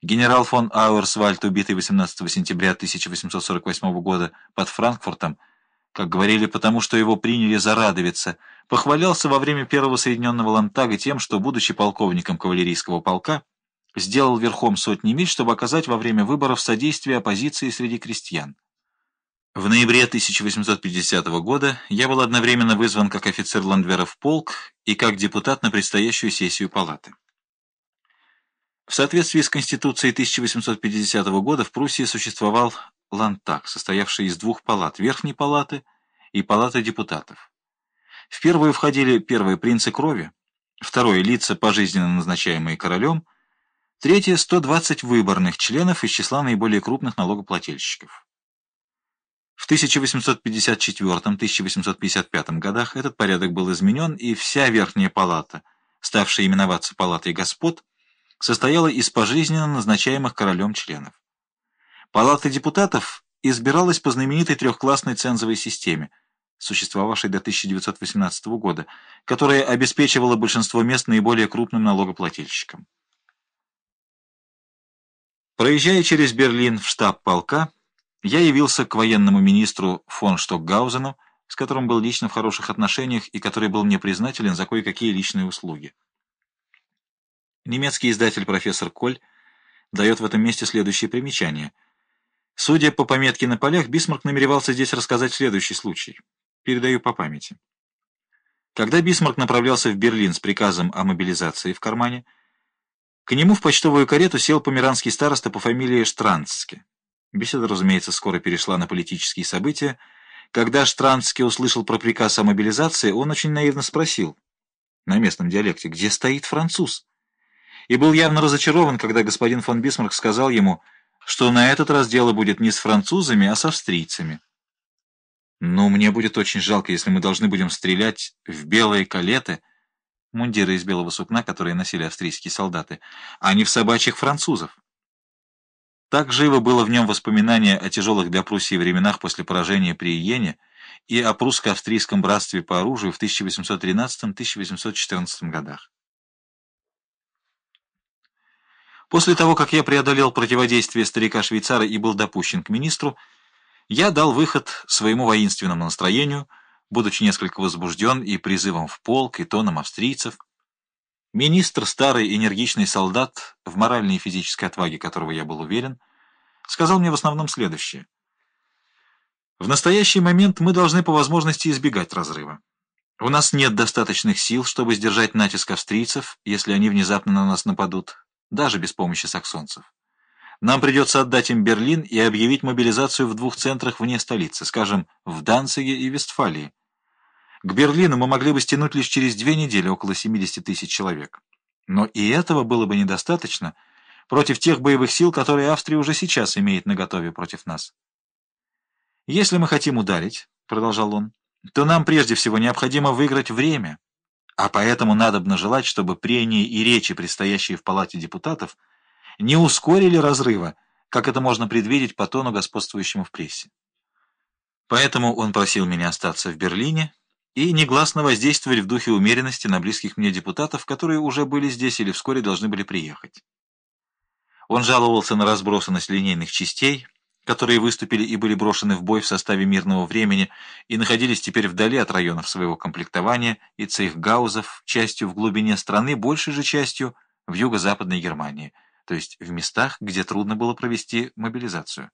Генерал фон Ауэрсвальд, убитый 18 сентября 1848 года под Франкфуртом, как говорили, потому что его приняли за радовица, похвалялся во время первого Соединенного Лантага тем, что, будучи полковником кавалерийского полка, сделал верхом сотни миль, чтобы оказать во время выборов содействие оппозиции среди крестьян. В ноябре 1850 года я был одновременно вызван как офицер Ландвера в полк и как депутат на предстоящую сессию палаты. В соответствии с Конституцией 1850 года в Пруссии существовал Лантаг, состоявший из двух палат – Верхней палаты и палаты депутатов. В первую входили первые принцы крови, второе – лица, пожизненно назначаемые королем, третье – 120 выборных членов из числа наиболее крупных налогоплательщиков. В 1854-1855 годах этот порядок был изменен, и вся Верхняя палата, ставшая именоваться Палатой господ, состояла из пожизненно назначаемых королем членов. Палата депутатов избиралась по знаменитой трехклассной цензовой системе, существовавшей до 1918 года, которая обеспечивала большинство мест наиболее крупным налогоплательщикам. Проезжая через Берлин в штаб полка, я явился к военному министру фон Штокгаузену, с которым был лично в хороших отношениях и который был мне признателен за кое-какие личные услуги. Немецкий издатель профессор Коль дает в этом месте следующее примечание. Судя по пометке на полях, Бисмарк намеревался здесь рассказать следующий случай. Передаю по памяти. Когда Бисмарк направлялся в Берлин с приказом о мобилизации в кармане, к нему в почтовую карету сел померанский староста по фамилии Штранцке. Беседа, разумеется, скоро перешла на политические события. Когда Штранцке услышал про приказ о мобилизации, он очень наивно спросил на местном диалекте, где стоит француз и был явно разочарован, когда господин фон Бисмарк сказал ему, что на этот раз дело будет не с французами, а с австрийцами. «Ну, мне будет очень жалко, если мы должны будем стрелять в белые калеты, мундиры из белого сукна, которые носили австрийские солдаты, а не в собачьих французов». Так живо было в нем воспоминание о тяжелых для Пруссии временах после поражения при Иене и о прусско-австрийском братстве по оружию в 1813-1814 годах. После того, как я преодолел противодействие старика-швейцара и был допущен к министру, я дал выход своему воинственному настроению, будучи несколько возбужден и призывом в полк, и тоном австрийцев. Министр, старый энергичный солдат, в моральной и физической отваге которого я был уверен, сказал мне в основном следующее. В настоящий момент мы должны по возможности избегать разрыва. У нас нет достаточных сил, чтобы сдержать натиск австрийцев, если они внезапно на нас нападут даже без помощи саксонцев. Нам придется отдать им Берлин и объявить мобилизацию в двух центрах вне столицы, скажем, в Данциге и Вестфалии. К Берлину мы могли бы стянуть лишь через две недели около 70 тысяч человек. Но и этого было бы недостаточно против тех боевых сил, которые Австрия уже сейчас имеет наготове против нас. «Если мы хотим ударить», — продолжал он, — «то нам прежде всего необходимо выиграть время». А поэтому надобно желать, чтобы прения и речи, предстоящие в Палате депутатов, не ускорили разрыва, как это можно предвидеть по тону господствующему в прессе. Поэтому он просил меня остаться в Берлине и негласно воздействовать в духе умеренности на близких мне депутатов, которые уже были здесь или вскоре должны были приехать. Он жаловался на разбросанность линейных частей, которые выступили и были брошены в бой в составе мирного времени и находились теперь вдали от районов своего комплектования и цейхгаузов, частью в глубине страны, большей же частью в юго-западной Германии, то есть в местах, где трудно было провести мобилизацию.